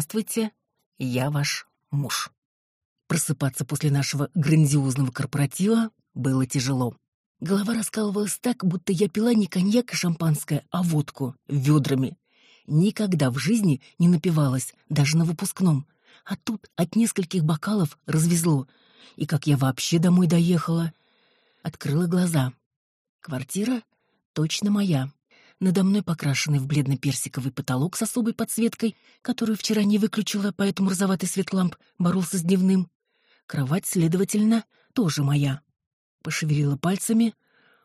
Здравствуйте, я ваш муж. Просыпаться после нашего грандиозного корпоратива было тяжело. Голова раскалывалась так, будто я пила не коньяк и шампанское, а водку ведрами. Никогда в жизни не напивалась, даже на выпускном. А тут от нескольких бокалов развезло. И как я вообще домой доехала? Открыла глаза. Квартира точно моя. Надо мной покрашенный в бледно-персиковый потолок с особой подсветкой, которую вчера не выключила, поэтому розоватый свет ламп боролся с дневным. Кровать, следовательно, тоже моя. Пошевелила пальцами.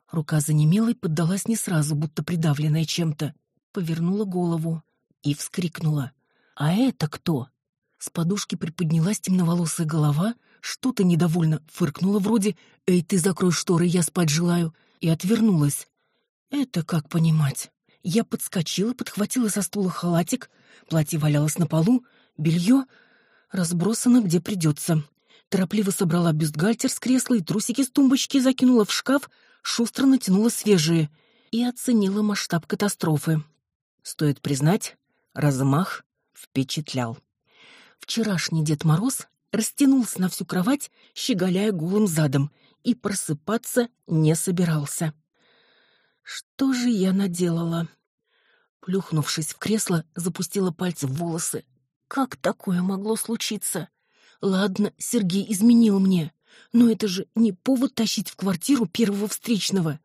Рука занемела и поддалась не сразу, будто придавленная чем-то. Повернула голову и вскрикнула. «А это кто?» С подушки приподнялась темноволосая голова, что-то недовольно фыркнула вроде «Эй, ты закрой шторы, я спать желаю», и отвернулась. Это как понимать? Я подскочила, подхватила со стула халатик, платье валялось на полу, белье разбросано где придется. Торопливо собрала бюстгальтер с кресла и трусики с тумбочки закинула в шкаф, шустро натянула свежие и оценила масштаб катастрофы. Стоит признать, размах впечатлял. Вчерашний Дед Мороз растянулся на всю кровать, щеголяя голым задом, и просыпаться не собирался. Что же я наделала? Плюхнувшись в кресло, запустила пальцы в волосы. Как такое могло случиться? Ладно, Сергей изменил мне, но это же не повод тащить в квартиру первого встречного.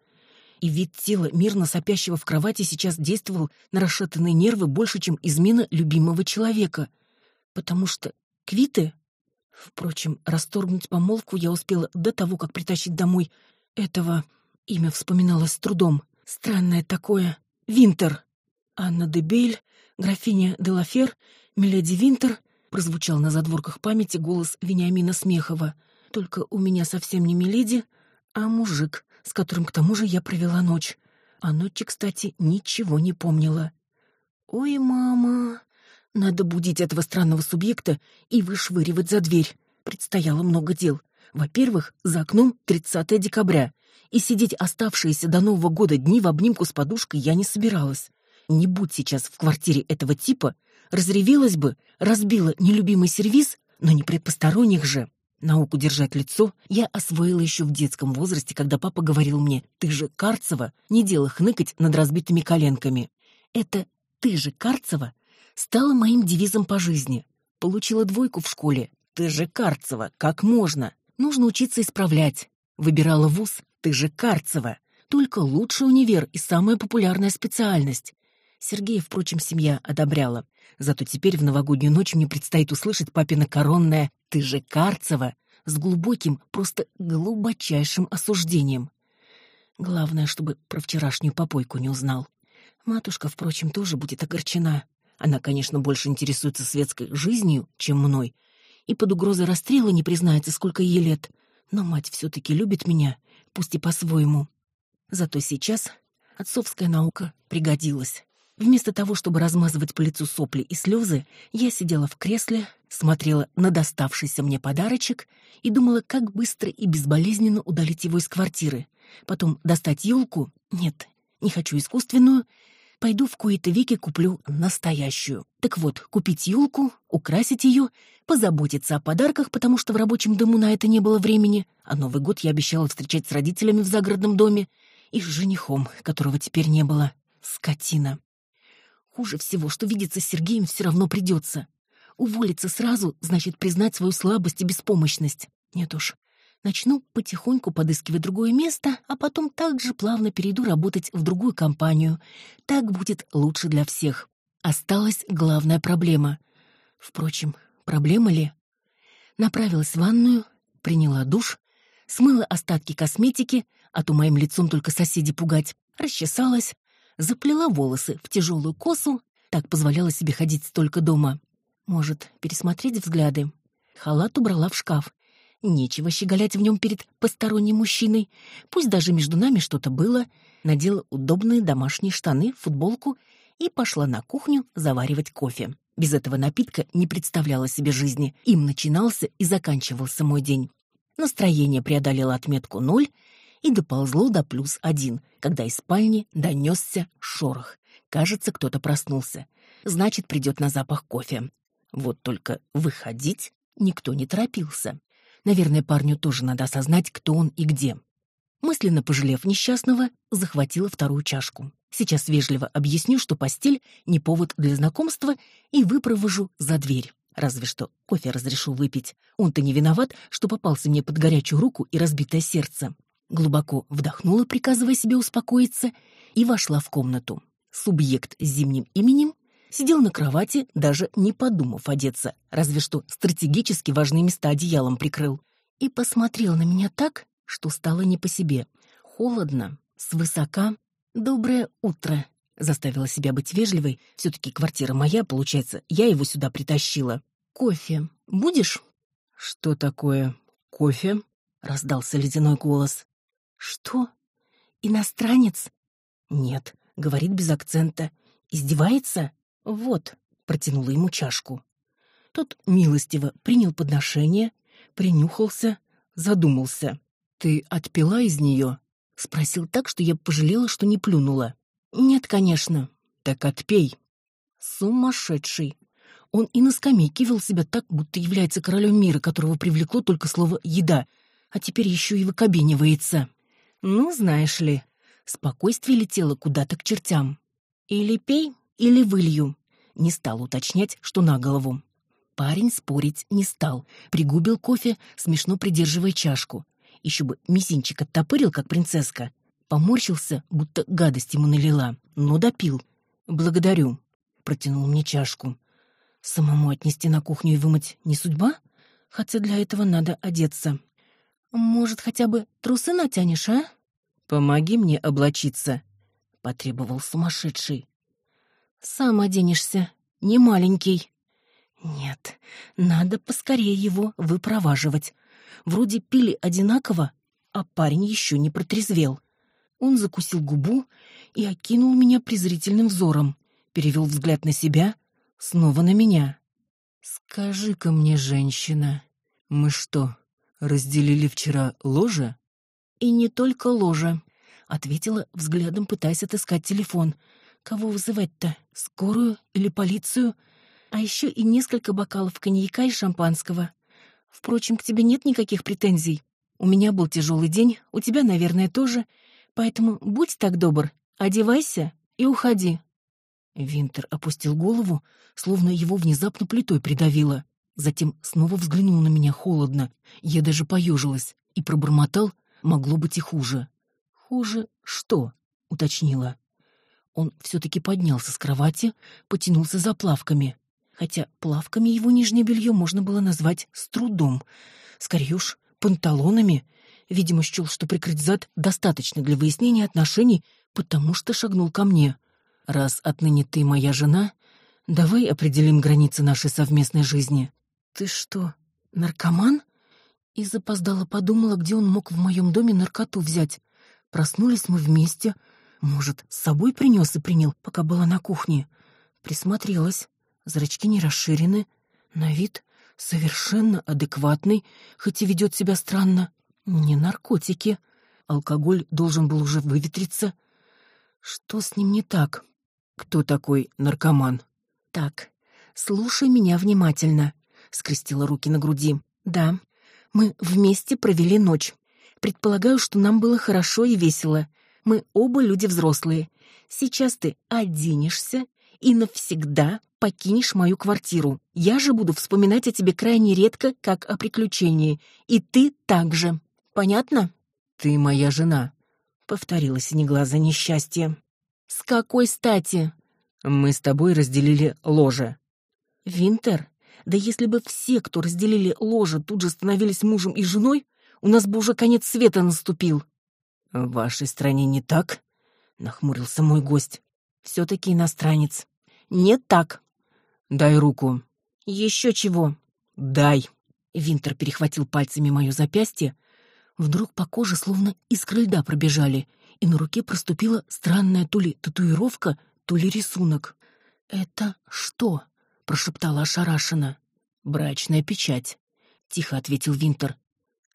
И вид тела мирно сопящего в кровати сейчас действовал на расшатанные нервы больше, чем измена любимого человека. Потому что квиты... Впрочем, расторгнуть помолвку я успела до того, как притащить домой этого... Имя вспоминалось с трудом. Странное такое. Винтер. Анна де Бель, графиня де Лафер, миледи Винтер, прозвучал на задворках памяти голос Вениамина Смехова. Только у меня совсем не миледи, а мужик, с которым к тому же я провела ночь. А ночи, кстати, ничего не помнила. Ой, мама, надо будить этого странного субъекта и вышвыривать за дверь. Предстояло много дел. Во-первых, за окном 30 декабря и сидеть оставшиеся до Нового года дни в обнимку с подушкой я не собиралась. Не будь сейчас в квартире этого типа, разревелась бы, разбила нелюбимый сервиз, но не при посторонних же. Науку держать лицо я освоила еще в детском возрасте, когда папа говорил мне «ты же Карцева, не дело хныкать над разбитыми коленками». Это «ты же Карцева» стало моим девизом по жизни. Получила двойку в школе. «Ты же Карцева, как можно?» Нужно учиться исправлять. Выбирала вуз, ты же Карцева. Только лучший универ и самая популярная специальность. Сергея, впрочем, семья одобряла. Зато теперь в новогоднюю ночь мне предстоит услышать папина коронное «Ты же Карцева» с глубоким, просто глубочайшим осуждением. Главное, чтобы про вчерашнюю попойку не узнал. Матушка, впрочем, тоже будет огорчена. Она, конечно, больше интересуется светской жизнью, чем мной, и под угрозой расстрела не признается, сколько ей лет. Но мать все-таки любит меня пусть и по-своему. Зато сейчас отцовская наука пригодилась. Вместо того, чтобы размазывать по лицу сопли и слезы, я сидела в кресле, смотрела на доставшийся мне подарочек и думала, как быстро и безболезненно удалить его из квартиры. Потом достать елку? Нет, не хочу искусственную. Пойду в кои-то веки куплю настоящую. Так вот, купить елку, украсить ее, позаботиться о подарках, потому что в рабочем дому на это не было времени, а Новый год я обещала встречать с родителями в загородном доме и с женихом, которого теперь не было. Скотина. Хуже всего, что видеться с Сергеем все равно придется. Уволиться сразу значит признать свою слабость и беспомощность. Нет уж, Начну потихоньку подыскивать другое место, а потом также плавно перейду работать в другую компанию. Так будет лучше для всех. Осталась главная проблема. Впрочем, проблема ли? Направилась в ванную, приняла душ, смыла остатки косметики, а то моим лицом только соседи пугать, расчесалась, заплела волосы в тяжелую косу, так позволяла себе ходить только дома. Может, пересмотреть взгляды? Халат убрала в шкаф, Нечего щеголять в нем перед посторонним мужчиной. Пусть даже между нами что-то было. Надела удобные домашние штаны, футболку и пошла на кухню заваривать кофе. Без этого напитка не представляла себе жизни. Им начинался и заканчивался мой день. Настроение преодолело отметку ноль и доползло до плюс один, когда из спальни донесся шорох. Кажется, кто-то проснулся. Значит, придет на запах кофе. Вот только выходить никто не торопился. Наверное, парню тоже надо осознать, кто он и где. Мысленно пожалев несчастного, захватила вторую чашку. Сейчас вежливо объясню, что постель не повод для знакомства, и выпровожу за дверь. Разве что кофе разрешил выпить. Он-то не виноват, что попался мне под горячую руку и разбитое сердце. Глубоко вдохнула, приказывая себе успокоиться, и вошла в комнату. Субъект с зимним именем сидел на кровати, даже не подумав одеться, разве что стратегически важные места одеялом прикрыл. И посмотрел на меня так, что стало не по себе. Холодно, свысока. «Доброе утро», — заставила себя быть вежливой. Все-таки квартира моя, получается, я его сюда притащила. «Кофе будешь?» «Что такое кофе?» — раздался ледяной голос. «Что? Иностранец?» «Нет», — говорит без акцента. «Издевается?» «Вот», — протянула ему чашку. Тот милостиво принял подношение, принюхался, задумался. «Ты отпила из нее?» — спросил так, что я пожалела, что не плюнула. «Нет, конечно». «Так отпей». Сумасшедший. Он и на скамейке вел себя так, будто является королем мира, которого привлекло только слово «еда», а теперь еще и выкобенивается. Ну, знаешь ли, спокойствие летело куда-то к чертям. Или пей, или вылью. Не стал уточнять, что на голову. Парень спорить не стал. Пригубил кофе, смешно придерживая чашку. Еще бы мизинчик оттопырил, как принцесска. Поморщился, будто гадость ему налила, но допил. «Благодарю», — протянул мне чашку. «Самому отнести на кухню и вымыть не судьба? Хотя для этого надо одеться. Может, хотя бы трусы натянешь, а?» «Помоги мне облачиться», — потребовал сумасшедший. Сам оденешься, не маленький. Нет, надо поскорее его выпроваживать. Вроде пили одинаково, а парень еще не протрезвел. Он закусил губу и окинул меня презрительным взором, перевел взгляд на себя, снова на меня. «Скажи-ка мне, женщина, мы что, разделили вчера ложе?» «И не только ложе», — ответила взглядом, пытаясь отыскать телефон — Кого вызывать-то? Скорую или полицию? А еще и несколько бокалов коньяка и шампанского. Впрочем, к тебе нет никаких претензий. У меня был тяжелый день, у тебя, наверное, тоже. Поэтому будь так добр, одевайся и уходи. Винтер опустил голову, словно его внезапно плитой придавило. Затем снова взглянул на меня холодно. Я даже поежилась и пробормотал, могло быть и хуже. «Хуже что?» — уточнила. Он все-таки поднялся с кровати, потянулся за плавками. Хотя плавками его нижнее белье можно было назвать с трудом. Скорее уж, панталонами. Видимо, счел, что прикрыть зад достаточно для выяснения отношений, потому что шагнул ко мне. «Раз отныне ты моя жена, давай определим границы нашей совместной жизни». «Ты что, наркоман?» И запоздала подумала, где он мог в моем доме наркоту взять. Проснулись мы вместе — может, с собой принес и принял, пока была на кухне? Присмотрелась. Зрачки не расширены. На вид совершенно адекватный, хоть и ведет себя странно. Не наркотики. Алкоголь должен был уже выветриться. Что с ним не так? Кто такой наркоман? Так, слушай меня внимательно. Скрестила руки на груди. Да, мы вместе провели ночь. Предполагаю, что нам было хорошо и весело. Мы оба люди взрослые. Сейчас ты оденешься и навсегда покинешь мою квартиру. Я же буду вспоминать о тебе крайне редко, как о приключении. И ты также. Понятно? Ты моя жена, повторила синеглазое несчастье. С какой стати? Мы с тобой разделили ложе. Винтер, да если бы все, кто разделили ложе, тут же становились мужем и женой, у нас бы уже конец света наступил. «В вашей стране не так?» — нахмурился мой гость. «Все-таки иностранец». «Не так». «Дай руку». «Еще чего?» «Дай». Винтер перехватил пальцами мое запястье. Вдруг по коже словно искры льда пробежали, и на руке проступила странная то ли татуировка, то ли рисунок. «Это что?» — прошептала ошарашенно. «Брачная печать», — тихо ответил Винтер.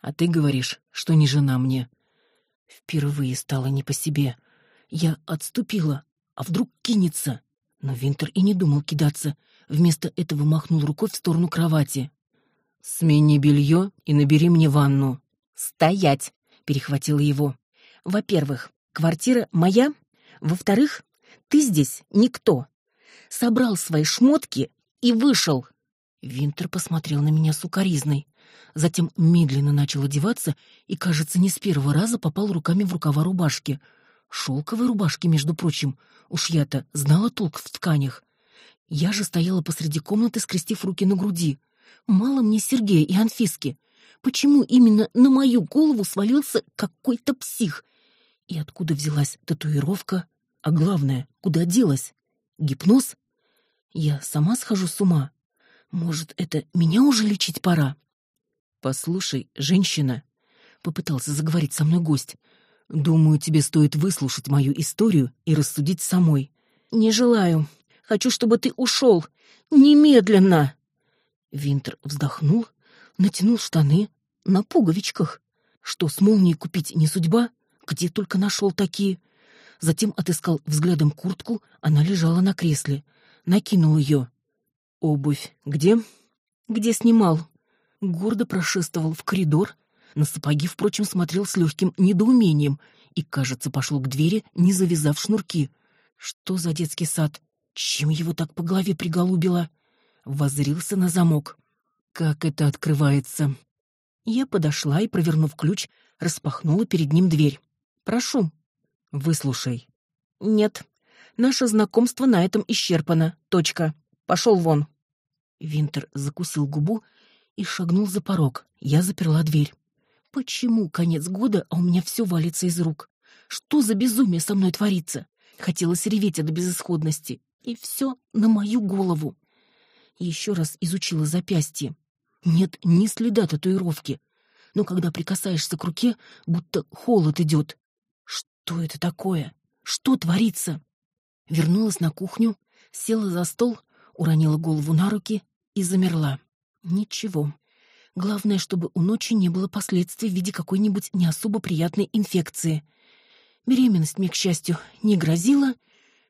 «А ты говоришь, что не жена мне». Впервые стало не по себе. Я отступила, а вдруг кинется. Но Винтер и не думал кидаться. Вместо этого махнул рукой в сторону кровати. «Смени белье и набери мне ванну». «Стоять!» — перехватила его. «Во-первых, квартира моя. Во-вторых, ты здесь никто. Собрал свои шмотки и вышел». Винтер посмотрел на меня сукоризной. Затем медленно начал одеваться и, кажется, не с первого раза попал руками в рукава рубашки. Шелковой рубашки, между прочим. Уж я-то знала толк в тканях. Я же стояла посреди комнаты, скрестив руки на груди. Мало мне Сергея и Анфиски. Почему именно на мою голову свалился какой-то псих? И откуда взялась татуировка? А главное, куда делась? Гипноз? Я сама схожу с ума. Может, это меня уже лечить пора? Послушай, женщина, попытался заговорить со мной гость. Думаю, тебе стоит выслушать мою историю и рассудить самой. Не желаю. Хочу, чтобы ты ушел. Немедленно. Винтер вздохнул, натянул штаны на пуговичках. Что, с молнией купить не судьба? Где только нашел такие? Затем отыскал взглядом куртку, она лежала на кресле. Накинул ее. Обувь где? Где снимал? Гордо прошествовал в коридор, на сапоги, впрочем, смотрел с легким недоумением и, кажется, пошел к двери, не завязав шнурки. Что за детский сад? Чем его так по голове приголубило? Воззрился на замок. Как это открывается? Я подошла и, провернув ключ, распахнула перед ним дверь. Прошу. Выслушай. Нет. Наше знакомство на этом исчерпано. Точка. Пошел вон. Винтер закусил губу и шагнул за порог. Я заперла дверь. Почему конец года, а у меня все валится из рук? Что за безумие со мной творится? Хотелось реветь от безысходности, и все на мою голову. Еще раз изучила запястье. Нет ни следа татуировки. Но когда прикасаешься к руке, будто холод идет. Что это такое? Что творится? Вернулась на кухню, села за стол, уронила голову на руки и замерла. Ничего. Главное, чтобы у ночи не было последствий в виде какой-нибудь не особо приятной инфекции. Беременность мне, к счастью, не грозила.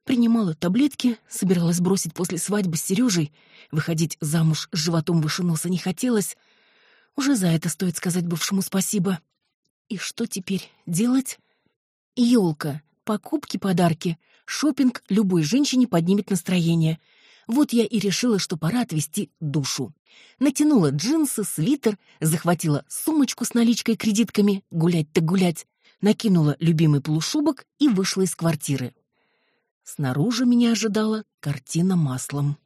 Принимала таблетки, собиралась бросить после свадьбы с Сережей. Выходить замуж с животом выше носа не хотелось. Уже за это стоит сказать бывшему спасибо. И что теперь делать? Елка, покупки, подарки, шопинг любой женщине поднимет настроение — вот я и решила, что пора отвести душу. Натянула джинсы, свитер, захватила сумочку с наличкой кредитками, гулять-то гулять, накинула любимый полушубок и вышла из квартиры. Снаружи меня ожидала картина маслом.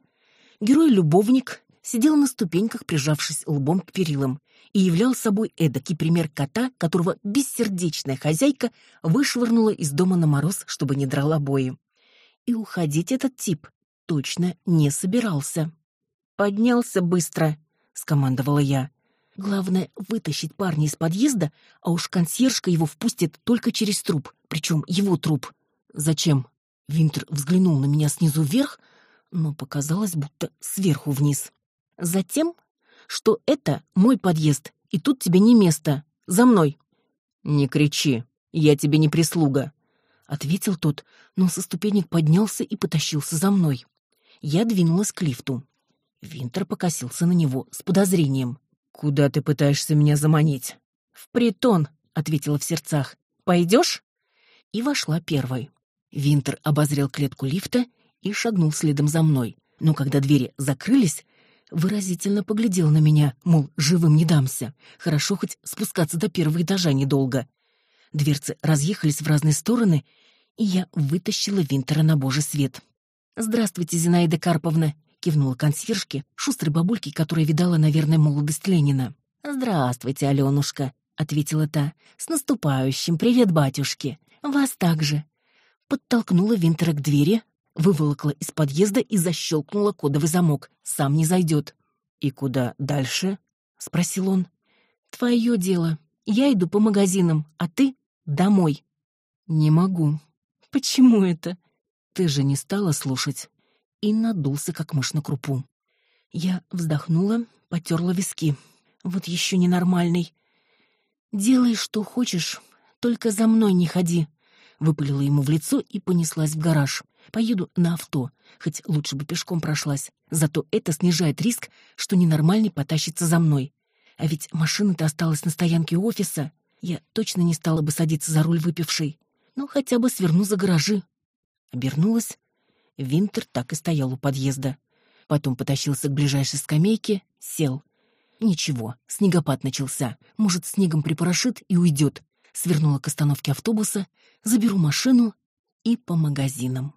Герой-любовник сидел на ступеньках, прижавшись лбом к перилам, и являл собой эдакий пример кота, которого бессердечная хозяйка вышвырнула из дома на мороз, чтобы не драл обои. И уходить этот тип точно не собирался. «Поднялся быстро», — скомандовала я. «Главное — вытащить парня из подъезда, а уж консьержка его впустит только через труп, причем его труп. Зачем?» Винтер взглянул на меня снизу вверх, но показалось, будто сверху вниз. «Затем, что это мой подъезд, и тут тебе не место. За мной!» «Не кричи, я тебе не прислуга», — ответил тот, но со ступенек поднялся и потащился за мной. Я двинулась к лифту. Винтер покосился на него с подозрением. «Куда ты пытаешься меня заманить?» «В притон», — ответила в сердцах. «Пойдешь?» И вошла первой. Винтер обозрел клетку лифта и шагнул следом за мной. Но когда двери закрылись, выразительно поглядел на меня, мол, живым не дамся. Хорошо хоть спускаться до первого этажа недолго. Дверцы разъехались в разные стороны, и я вытащила Винтера на божий свет. «Здравствуйте, Зинаида Карповна», — кивнула консьержке, шустрой бабульке, которая видала, наверное, молодость Ленина. «Здравствуйте, Аленушка», — ответила та. «С наступающим! Привет, батюшки! Вас также!» Подтолкнула Винтера к двери, выволокла из подъезда и защелкнула кодовый замок. «Сам не зайдет». «И куда дальше?» — спросил он. «Твое дело. Я иду по магазинам, а ты — домой». «Не могу». «Почему это?» Ты же не стала слушать. И надулся, как мышь на крупу. Я вздохнула, потерла виски. Вот еще ненормальный. «Делай, что хочешь, только за мной не ходи», — выпалила ему в лицо и понеслась в гараж. Поеду на авто, хоть лучше бы пешком прошлась. Зато это снижает риск, что ненормальный потащится за мной. А ведь машина-то осталась на стоянке офиса. Я точно не стала бы садиться за руль выпившей. Ну, хотя бы сверну за гаражи. Обернулась. Винтер так и стоял у подъезда. Потом потащился к ближайшей скамейке, сел. Ничего, снегопад начался. Может, снегом припорошит и уйдет. Свернула к остановке автобуса, заберу машину и по магазинам.